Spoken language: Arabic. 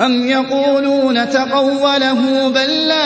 أَمْ يَقُولُونَ تَقَوَّلَهُ ۚ بَل لَّا